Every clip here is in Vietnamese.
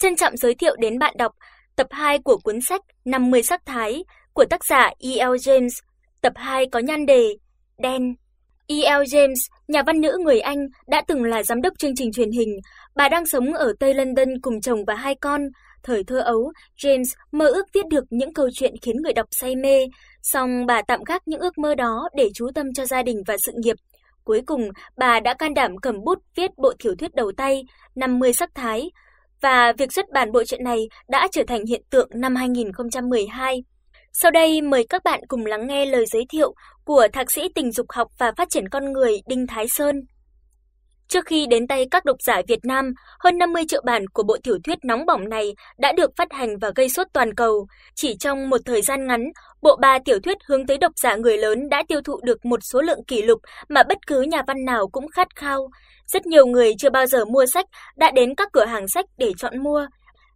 Trân trọng giới thiệu đến bạn đọc tập 2 của cuốn sách 50 sắc thái của tác giả E.L. James. Tập 2 có nhan đề Đen. E.L. James, nhà văn nữ người Anh, đã từng là giám đốc chương trình truyền hình. Bà đang sống ở Tây London cùng chồng và hai con. Thời thơ ấu, James mơ ước viết được những câu chuyện khiến người đọc say mê, song bà tạm gác những ước mơ đó để chú tâm cho gia đình và sự nghiệp. Cuối cùng, bà đã can đảm cầm bút viết bộ tiểu thuyết đầu tay 50 sắc thái và việc xuất bản bộ truyện này đã trở thành hiện tượng năm 2012. Sau đây, mời các bạn cùng lắng nghe lời giới thiệu của thạc sĩ tình dục học và phát triển con người Đinh Thái Sơn. Trước khi đến tay các độc giả Việt Nam, hơn 50 triệu bản của bộ tiểu thuyết nóng bỏng này đã được phát hành và gây sốt toàn cầu. Chỉ trong một thời gian ngắn, bộ ba tiểu thuyết hướng tới độc giả người lớn đã tiêu thụ được một số lượng kỷ lục mà bất cứ nhà văn nào cũng khát khao. Rất nhiều người chưa bao giờ mua sách đã đến các cửa hàng sách để chọn mua.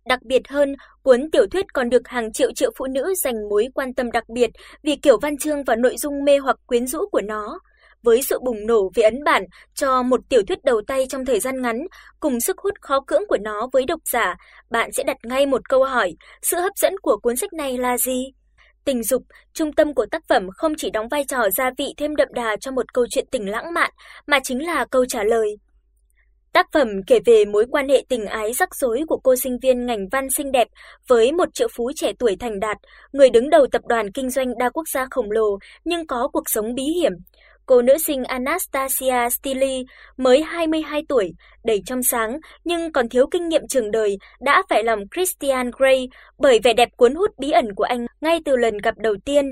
Đặc biệt hơn, cuốn tiểu thuyết còn được hàng triệu triệu phụ nữ dành mối quan tâm đặc biệt vì kiểu văn chương và nội dung mê hoặc quyến rũ của nó. Với sự bùng nổ về ấn bản cho một tiểu thuyết đầu tay trong thời gian ngắn, cùng sức hút khó cưỡng của nó với độc giả, bạn sẽ đặt ngay một câu hỏi, sự hấp dẫn của cuốn sách này là gì? Tình dục, trung tâm của tác phẩm không chỉ đóng vai trò gia vị thêm đậm đà cho một câu chuyện tình lãng mạn, mà chính là câu trả lời. Tác phẩm kể về mối quan hệ tình ái rắc rối của cô sinh viên ngành văn xinh đẹp với một triệu phú trẻ tuổi thành đạt, người đứng đầu tập đoàn kinh doanh đa quốc gia khổng lồ nhưng có cuộc sống bí hiểm. Cô nữ sinh Anastasia Stili mới 22 tuổi, đầy trong sáng nhưng còn thiếu kinh nghiệm trường đời, đã phải lòng Christian Grey bởi vẻ đẹp cuốn hút bí ẩn của anh ngay từ lần gặp đầu tiên.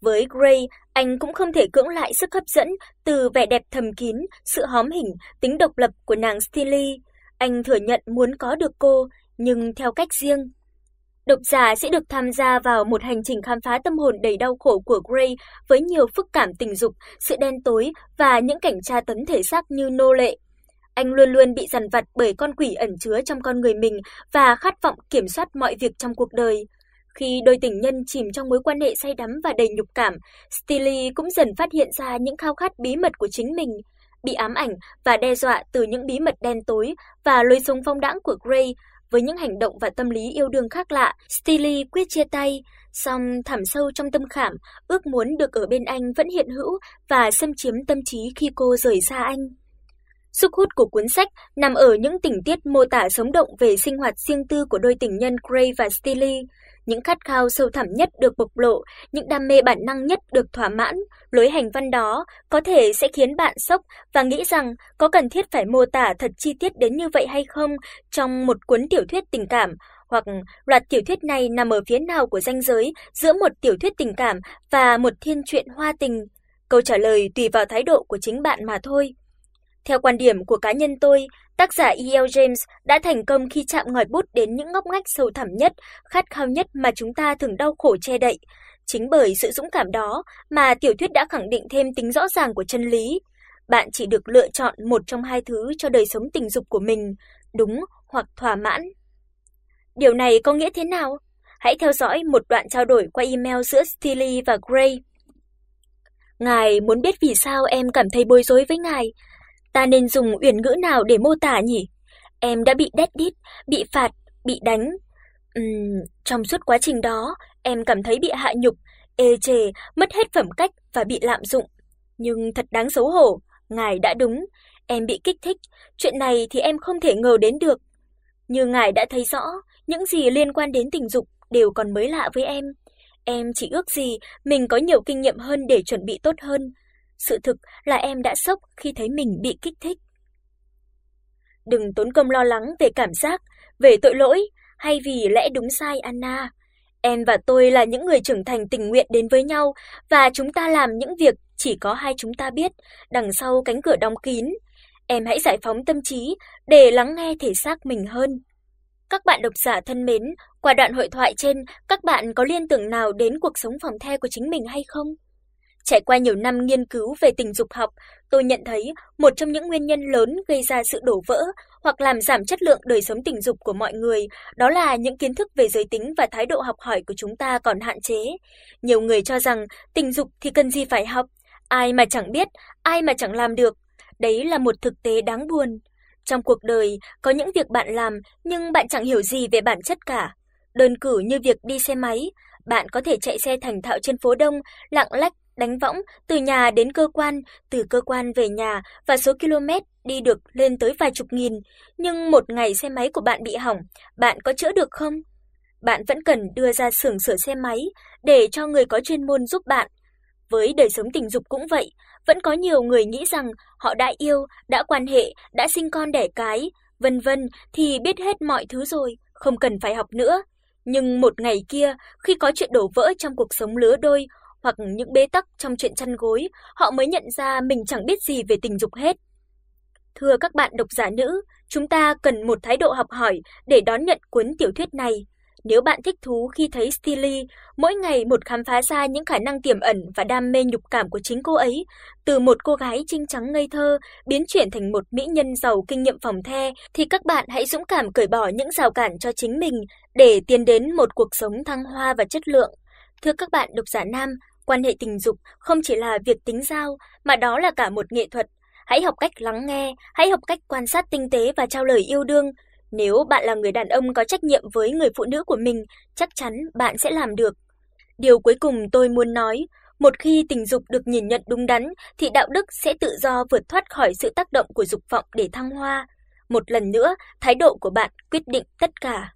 Với Grey, anh cũng không thể cưỡng lại sức hấp dẫn từ vẻ đẹp thầm kín, sự hóm hỉnh, tính độc lập của nàng Stili. Anh thừa nhận muốn có được cô, nhưng theo cách riêng. Độc giả sẽ được tham gia vào một hành trình khám phá tâm hồn đầy đau khổ của Gray với nhiều phức cảm tình dục, sự đen tối và những cảnh tra tấn thể xác như nô lệ. Anh luôn luôn bị dằn vặt bởi con quỷ ẩn chứa trong con người mình và khát vọng kiểm soát mọi việc trong cuộc đời. Khi đôi tình nhân chìm trong mối quan hệ say đắm và đầy nhục cảm, Steely cũng dần phát hiện ra những khao khát bí mật của chính mình, bị ám ảnh và đe dọa từ những bí mật đen tối và lối sống phong đãng của Gray. Với những hành động và tâm lý yêu đương khác lạ, Steely quyết chia tay, song thẳm sâu trong tâm khảm, ước muốn được ở bên anh vẫn hiện hữu và xâm chiếm tâm trí khi cô rời xa anh. Sức hút của cuốn sách nằm ở những tình tiết mô tả sống động về sinh hoạt riêng tư của đôi tình nhân Gray và Steely những khát khao sâu thẳm nhất được bộc lộ, những đam mê bản năng nhất được thỏa mãn, lối hành văn đó có thể sẽ khiến bạn sốc và nghĩ rằng có cần thiết phải mô tả thật chi tiết đến như vậy hay không trong một cuốn tiểu thuyết tình cảm hoặc loạt tiểu thuyết này nằm ở phía nào của ranh giới giữa một tiểu thuyết tình cảm và một thiên truyện hoa tình? Câu trả lời tùy vào thái độ của chính bạn mà thôi. Theo quan điểm của cá nhân tôi, tác giả E.L. James đã thành công khi chạm ngòi bút đến những ngóc ngách sâu thẳm nhất, khát khao nhất mà chúng ta thường đau khổ che đậy. Chính bởi sự dũng cảm đó mà tiểu thuyết đã khẳng định thêm tính rõ ràng của chân lý. Bạn chỉ được lựa chọn một trong hai thứ cho đời sống tình dục của mình, đúng hoặc thỏa mãn. Điều này có nghĩa thế nào? Hãy theo dõi một đoạn trao đổi qua email giữa Steely và Gray. Ngài muốn biết vì sao em cảm thấy bối rối với ngài, Ta nên dùng uyển ngữ nào để mô tả nhỉ? Em đã bị đét đít, bị phạt, bị đánh. Ừm, trong suốt quá trình đó, em cảm thấy bị hạ nhục, ê chề, mất hết phẩm cách và bị lạm dụng. Nhưng thật đáng xấu hổ, ngài đã đúng, em bị kích thích, chuyện này thì em không thể ngờ đến được. Như ngài đã thấy rõ, những gì liên quan đến tình dục đều còn mới lạ với em. Em chỉ ước gì mình có nhiều kinh nghiệm hơn để chuẩn bị tốt hơn, sự thực là em đã sốc khi thấy mình bị kích thích. Đừng tốn công lo lắng về cảm giác, về tội lỗi hay vì lẽ đúng sai Anna. Em và tôi là những người trưởng thành tình nguyện đến với nhau và chúng ta làm những việc chỉ có hai chúng ta biết, đằng sau cánh cửa đóng kín. Em hãy giải phóng tâm trí để lắng nghe thể xác mình hơn. Các bạn độc giả thân mến, qua đoạn hội thoại trên, các bạn có liên tưởng nào đến cuộc sống phòng the của chính mình hay không? Trải qua nhiều năm nghiên cứu về tình dục học, tôi nhận thấy một trong những nguyên nhân lớn gây ra sự đổ vỡ hoặc làm giảm chất lượng đời sống tình dục của mọi người, đó là những kiến thức về giới tính và thái độ học hỏi của chúng ta còn hạn chế. Nhiều người cho rằng tình dục thì cần gì phải học, ai mà chẳng biết, ai mà chẳng làm được. Đấy là một thực tế đáng buồn. Trong cuộc đời có những việc bạn làm nhưng bạn chẳng hiểu gì về bản chất cả. Đơn cử như việc đi xe máy, bạn có thể chạy xe thành thạo trên phố đông, lạng lách đánh võng từ nhà đến cơ quan, từ cơ quan về nhà và số km đi được lên tới vài chục nghìn, nhưng một ngày xe máy của bạn bị hỏng, bạn có chữa được không? Bạn vẫn cần đưa ra xưởng sửa xe máy để cho người có chuyên môn giúp bạn. Với đời sống tình dục cũng vậy, vẫn có nhiều người nghĩ rằng họ đã yêu, đã quan hệ, đã sinh con đẻ cái, vân vân thì biết hết mọi thứ rồi, không cần phải học nữa. Nhưng một ngày kia, khi có chuyện đổ vỡ trong cuộc sống lứa đôi hoặc những bế tắc trong chuyện chăn gối, họ mới nhận ra mình chẳng biết gì về tình dục hết. Thưa các bạn độc giả nữ, chúng ta cần một thái độ học hỏi để đón nhận cuốn tiểu thuyết này. Nếu bạn thích thú khi thấy Steely mỗi ngày một khám phá ra những khả năng tiềm ẩn và đam mê nhục cảm của chính cô ấy, từ một cô gái trinh trắng ngây thơ biến chuyển thành một mỹ nhân giàu kinh nghiệm phòng the thì các bạn hãy dũng cảm cởi bỏ những rào cản cho chính mình để tiến đến một cuộc sống thăng hoa và chất lượng. Thưa các bạn độc giả nam, quan hệ tình dục không chỉ là việc tính giao mà đó là cả một nghệ thuật. Hãy học cách lắng nghe, hãy học cách quan sát tinh tế và trao lời yêu đương. Nếu bạn là người đàn ông có trách nhiệm với người phụ nữ của mình, chắc chắn bạn sẽ làm được. Điều cuối cùng tôi muốn nói, một khi tình dục được nhìn nhận đúng đắn thì đạo đức sẽ tự do vượt thoát khỏi sự tác động của dục vọng để thăng hoa. Một lần nữa, thái độ của bạn quyết định tất cả.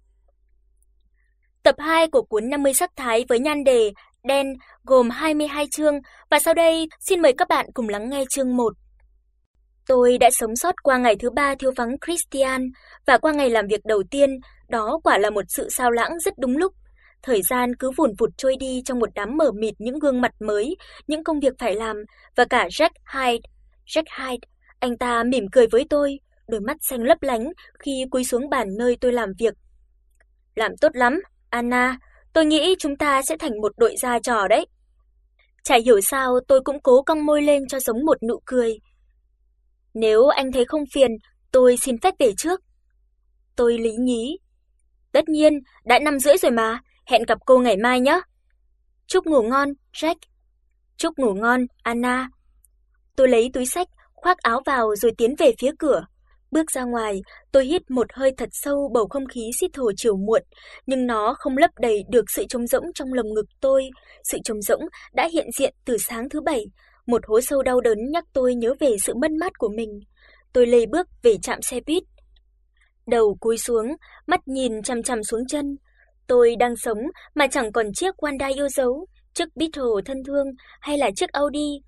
Tập 2 của cuốn 50 sắc thái với nhan đề Đen gồm 22 chương và sau đây xin mời các bạn cùng lắng nghe chương 1. Tôi đã sống sót qua ngày thứ ba thiếu vắng Christian và qua ngày làm việc đầu tiên, đó quả là một sự sao lãng rất đúng lúc. Thời gian cứ vụn vụt trôi đi trong một đám mờ mịt những gương mặt mới, những công việc phải làm và cả Jack Hyde. Jack Hyde, anh ta mỉm cười với tôi, đôi mắt xanh lấp lánh khi cúi xuống bàn nơi tôi làm việc. Làm tốt lắm, Anna, tôi nghĩ chúng ta sẽ thành một đội gia trò đấy. Chả hiểu sao tôi cũng cố cong môi lên cho giống một nụ cười. Nếu anh thấy không phiền, tôi xin phép về trước. Tôi lý nhí. Tất nhiên, đã năm rưỡi rồi mà, hẹn gặp cô ngày mai nhé. Chúc ngủ ngon, Jack. Chúc ngủ ngon, Anna. Tôi lấy túi sách, khoác áo vào rồi tiến về phía cửa. Bước ra ngoài, tôi hít một hơi thật sâu bầu không khí xít thổ chiều muộn, nhưng nó không lấp đầy được sự trống rỗng trong lồng ngực tôi. Sự trống rỗng đã hiện diện từ sáng thứ bảy, một hố sâu đau đớn nhắc tôi nhớ về sự mất mát của mình. Tôi lê bước về trạm xe buýt. Đầu cúi xuống, mắt nhìn chằm chằm xuống chân. Tôi đang sống mà chẳng còn chiếc Hyundai yêu dấu, chiếc Beetle thân thương hay là chiếc Audi.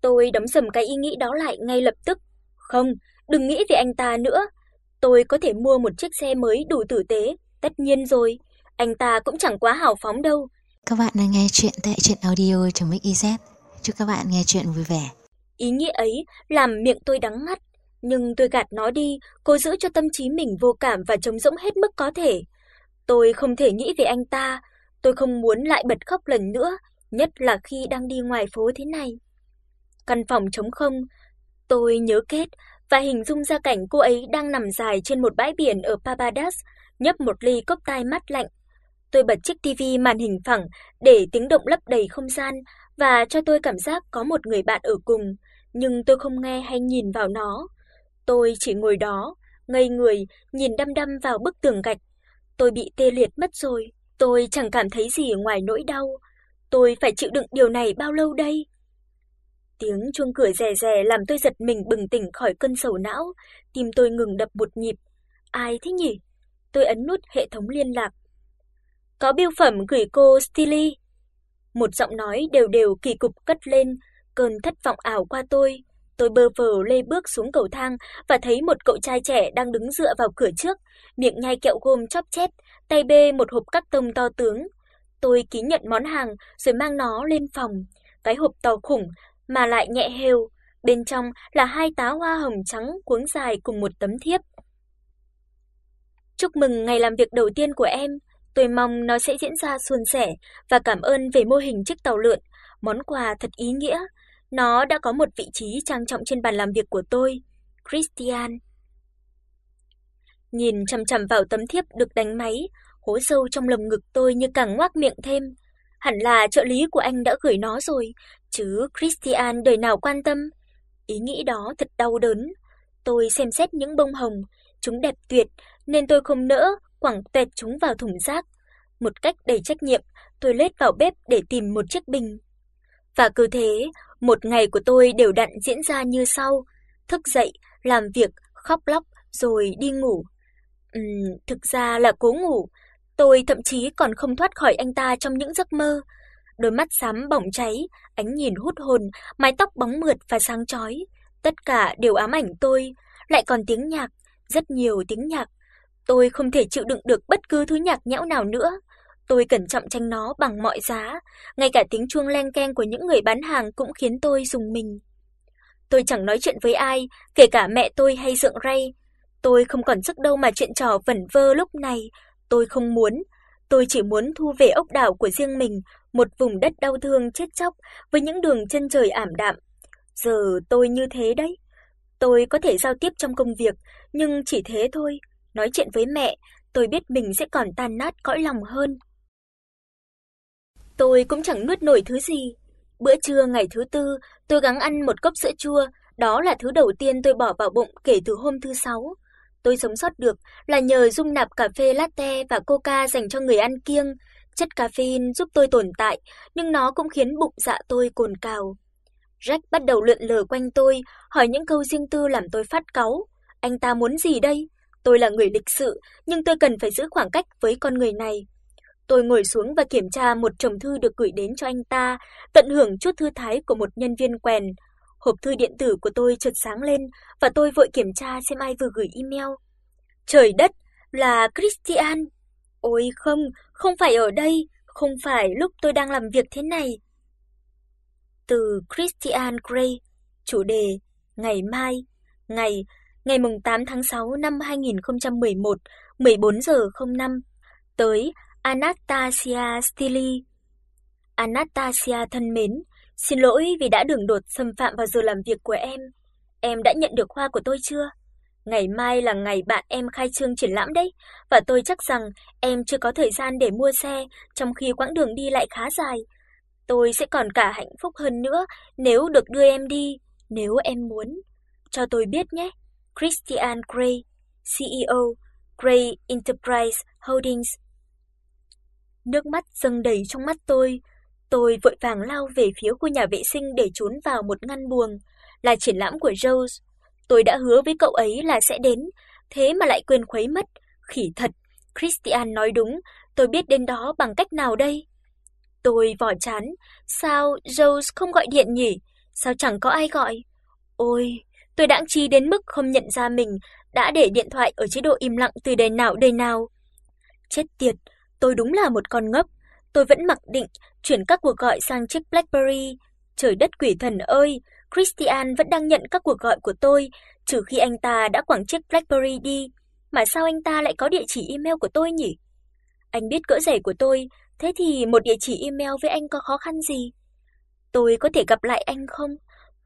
Tôi đóng sầm cái ý nghĩ đó lại ngay lập tức. Không, đừng nghĩ về anh ta nữa. Tôi có thể mua một chiếc xe mới đủ tử tế, tất nhiên rồi. Anh ta cũng chẳng quá hào phóng đâu. Các bạn đang nghe chuyện tại truyện audio.mix.iz. Chúc các bạn nghe chuyện vui vẻ. Ý nghĩa ấy làm miệng tôi đắng ngắt, nhưng tôi gạt nó đi, cố giữ cho tâm trí mình vô cảm và trống rỗng hết mức có thể. Tôi không thể nghĩ về anh ta, tôi không muốn lại bật khóc lần nữa, nhất là khi đang đi ngoài phố thế này. Căn phòng trống không, tôi nhớ kết và hình dung ra cảnh cô ấy đang nằm dài trên một bãi biển ở Barbados, nhấp một ly cốc tai mát lạnh. Tôi bật chiếc tivi màn hình phẳng để tiếng động lấp đầy không gian và cho tôi cảm giác có một người bạn ở cùng, nhưng tôi không nghe hay nhìn vào nó. Tôi chỉ ngồi đó, ngây người, nhìn đăm đăm vào bức tường gạch. Tôi bị tê liệt mất rồi, tôi chẳng cảm thấy gì ngoài nỗi đau. Tôi phải chịu đựng điều này bao lâu đây? Tiếng chuông cửa rè rè làm tôi giật mình bừng tỉnh khỏi cơn sầu não, tim tôi ngừng đập một nhịp. Ai thế nhỉ? Tôi ấn nút hệ thống liên lạc. Có bưu phẩm gửi cô Stilly. Một giọng nói đều đều kỳ cục cất lên, cơn thất vọng ảo qua tôi. Tôi bơ vờ lê bước xuống cầu thang và thấy một cậu trai trẻ đang đứng dựa vào cửa trước, miệng nhai kẹo gôm chóp chép, tay bê một hộp cắt tông to tướng. Tôi ký nhận món hàng rồi mang nó lên phòng. Cái hộp to khủng mà lại nhẹ hều, bên trong là hai tá hoa hồng trắng cuống dài cùng một tấm thiếp. Chúc mừng ngày làm việc đầu tiên của em, tôi mong nó sẽ diễn ra suôn sẻ và cảm ơn về mô hình chiếc tàu lượn, món quà thật ý nghĩa. Nó đã có một vị trí trang trọng trên bàn làm việc của tôi. Christian. Nhìn chằm chằm vào tấm thiếp được đánh máy, hố sâu trong lồng ngực tôi như càng ngoác miệng thêm. Hẳn là trợ lý của anh đã gửi nó rồi, chứ Christian đời nào quan tâm. Ý nghĩ đó thật đau đớn. Tôi xem xét những bông hồng, chúng đẹp tuyệt nên tôi không nỡ quẳng tẹt chúng vào thùng rác. Một cách đầy trách nhiệm, tôi lết vào bếp để tìm một chiếc bình. Và cứ thế, một ngày của tôi đều đặn diễn ra như sau: thức dậy, làm việc, khóc lóc rồi đi ngủ. Ừm, thực ra là cố ngủ, tôi thậm chí còn không thoát khỏi anh ta trong những giấc mơ. Đôi mắt xám bỏng cháy, ánh nhìn hút hồn, mái tóc bóng mượt và sáng chói, tất cả đều ám ảnh tôi, lại còn tiếng nhạc, rất nhiều tiếng nhạc. Tôi không thể chịu đựng được bất cứ thứ nhạc nhẽo nào nữa. Tôi cẩn trọng tránh nó bằng mọi giá, ngay cả tiếng chuông leng keng của những người bán hàng cũng khiến tôi rùng mình. Tôi chẳng nói chuyện với ai, kể cả mẹ tôi hay Dượng Ray. Tôi không còn sức đâu mà chuyện trò vẩn vơ lúc này, tôi không muốn. Tôi chỉ muốn thu về ốc đảo của riêng mình, một vùng đất đau thương chết chóc với những đường chân trời ảm đạm. Giờ tôi như thế đấy. Tôi có thể giao tiếp trong công việc, nhưng chỉ thế thôi. Nói chuyện với mẹ, tôi biết mình sẽ còn tan nát cõi lòng hơn. Tôi cũng chẳng nuốt nổi thứ gì. Bữa trưa ngày thứ tư, tôi gắng ăn một cốc sữa chua, đó là thứ đầu tiên tôi bỏ vào bụng kể từ hôm thứ sáu. Tôi sống sót được là nhờ dung nạp cà phê latte và coca dành cho người ăn kiêng. Chất caffeine giúp tôi tồn tại, nhưng nó cũng khiến bụng dạ tôi cồn cào. Jack bắt đầu lượn lờ quanh tôi, hỏi những câu riêng tư làm tôi phát cáu. Anh ta muốn gì đây? Tôi là người lịch sự, nhưng tôi cần phải giữ khoảng cách với con người này. Tôi ngồi xuống và kiểm tra một chồng thư được gửi đến cho anh ta, tận hưởng chút thư thái của một nhân viên quèn. Hộp thư điện tử của tôi chợt sáng lên và tôi vội kiểm tra xem ai vừa gửi email. Trời đất, là Christian. Ôi không, không phải ở đây, không phải lúc tôi đang làm việc thế này. Từ Christian Grey, chủ đề ngày mai, ngày ngày mùng 8 tháng 6 năm 2011, 14 giờ 05 tới Anastasia Stili. Anastasia thân mến, xin lỗi vì đã đường đột xâm phạm vào giờ làm việc của em. Em đã nhận được hoa của tôi chưa? Ngày mai là ngày bạn em khai trương triển lãm đấy, và tôi chắc rằng em chưa có thời gian để mua xe, trong khi quãng đường đi lại khá dài. Tôi sẽ còn cả hạnh phúc hơn nữa nếu được đưa em đi, nếu em muốn. Cho tôi biết nhé. Christian Grey, CEO, Grey Enterprise Holdings. Nước mắt dâng đầy trong mắt tôi, tôi vội vàng lao về phía khu nhà vệ sinh để trốn vào một ngăn buồng, là triển lãm của Rose. Tôi đã hứa với cậu ấy là sẽ đến, thế mà lại quên khuấy mất, khỉ thật. Christian nói đúng, tôi biết đến đó bằng cách nào đây? Tôi vò chán, sao Rose không gọi điện nhỉ? Sao chẳng có ai gọi? Ôi, tôi đãng trí đến mức không nhận ra mình đã để điện thoại ở chế độ im lặng từ đời nào đời nào. Chết tiệt, tôi đúng là một con ngốc. Tôi vẫn mặc định chuyển các cuộc gọi sang chiếc BlackBerry. Trời đất quỷ thần ơi, Christian vẫn đang nhận các cuộc gọi của tôi, trừ khi anh ta đã quẳng chiếc BlackBerry đi. Mà sao anh ta lại có địa chỉ email của tôi nhỉ? Anh biết cỡ rẻ của tôi, thế thì một địa chỉ email với anh có khó khăn gì? Tôi có thể gặp lại anh không?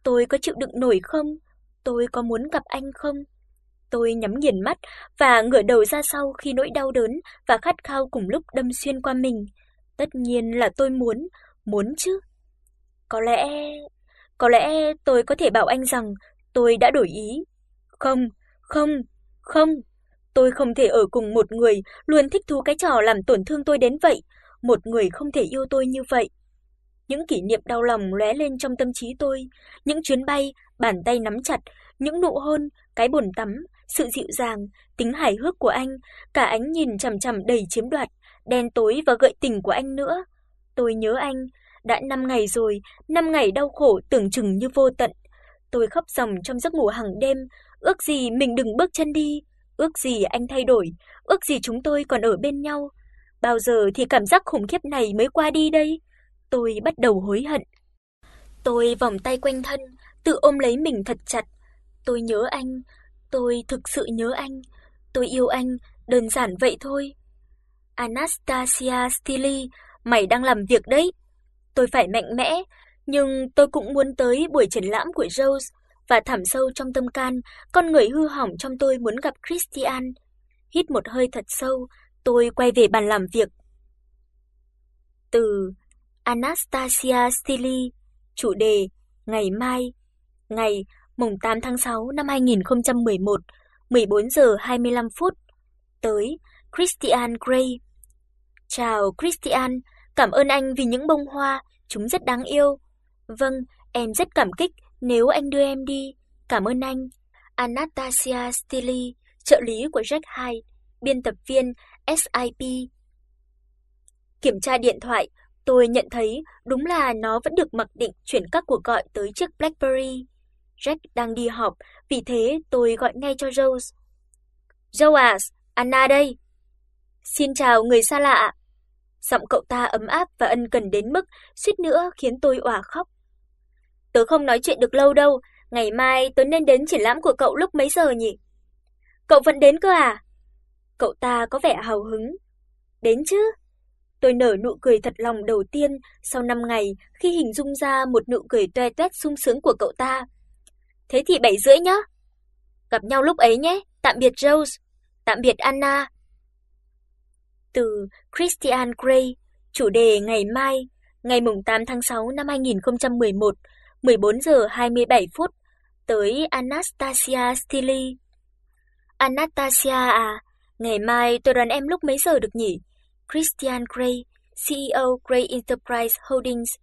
Tôi có chịu đựng nổi không? Tôi có muốn gặp anh không? Tôi nhắm nghiền mắt và ngửa đầu ra sau khi nỗi đau đớn và khát khao cùng lúc đâm xuyên qua mình. Tất nhiên là tôi muốn, muốn chứ. Có lẽ, có lẽ tôi có thể bảo anh rằng tôi đã đổi ý. Không, không, không. Tôi không thể ở cùng một người luôn thích thú cái trò làm tổn thương tôi đến vậy, một người không thể yêu tôi như vậy. Những kỷ niệm đau lòng lóe lên trong tâm trí tôi, những chuyến bay, bàn tay nắm chặt, những nụ hôn, cái bồn tắm, sự dịu dàng, tính hài hước của anh, cả ánh nhìn chằm chằm đầy chiếm đoạt, đen tối và gợi tình của anh nữa. Tôi nhớ anh, đã 5 ngày rồi, 5 ngày đau khổ tưởng chừng như vô tận. Tôi khóc ròng trong giấc ngủ hàng đêm, ước gì mình đừng bước chân đi, ước gì anh thay đổi, ước gì chúng tôi còn ở bên nhau. Bao giờ thì cảm giác khủng khiếp này mới qua đi đây? Tôi bắt đầu hối hận. Tôi vòng tay quanh thân, tự ôm lấy mình thật chặt. Tôi nhớ anh, tôi thực sự nhớ anh, tôi yêu anh, đơn giản vậy thôi. Anastasia Stili, mày đang làm việc đấy. Tôi phải mạnh mẽ, nhưng tôi cũng muốn tới buổi triển lãm của Rose và thẳm sâu trong tâm can, con người hư hỏng trong tôi muốn gặp Christian. Hít một hơi thật sâu, tôi quay về bàn làm việc. Từ Anastasia Stili, chủ đề ngày mai, ngày mùng 8 tháng 6 năm 2011, 14 giờ 25 phút. Tới Christian Grey. Chào Christian, cảm ơn anh vì những bông hoa, chúng rất đáng yêu. Vâng, em rất cảm kích nếu anh đưa em đi. Cảm ơn anh. Anastasia Stili, trợ lý của Jack Hyde, biên tập viên SIP. Kiểm tra điện thoại, tôi nhận thấy đúng là nó vẫn được mặc định chuyển các cuộc gọi tới chiếc BlackBerry. Jack đang đi họp, vì thế tôi gọi ngay cho Rose. Rose, à, Anna đây. Xin chào người xa lạ. Giọng cậu ta ấm áp và ân cần đến mức suýt nữa khiến tôi òa khóc. Tớ không nói chuyện được lâu đâu, ngày mai tớ nên đến triển lãm của cậu lúc mấy giờ nhỉ? Cậu vẫn đến cơ à? Cậu ta có vẻ hào hứng. Đến chứ? Tôi nở nụ cười thật lòng đầu tiên sau 5 ngày khi hình dung ra một nụ cười toe toét sung sướng của cậu ta. Thế thì 7 rưỡi nhá. Gặp nhau lúc ấy nhé. Tạm biệt Rose. Tạm biệt Anna. Từ Christian Grey, chủ đề ngày mai, ngày mùng 8 tháng 6 năm 2011, 14 giờ 27 phút, tới Anastasia Stili. Anastasia à, ngày mai tôi đoán em lúc mấy giờ được nhỉ? Christian Grey, CEO Grey Enterprise Holdings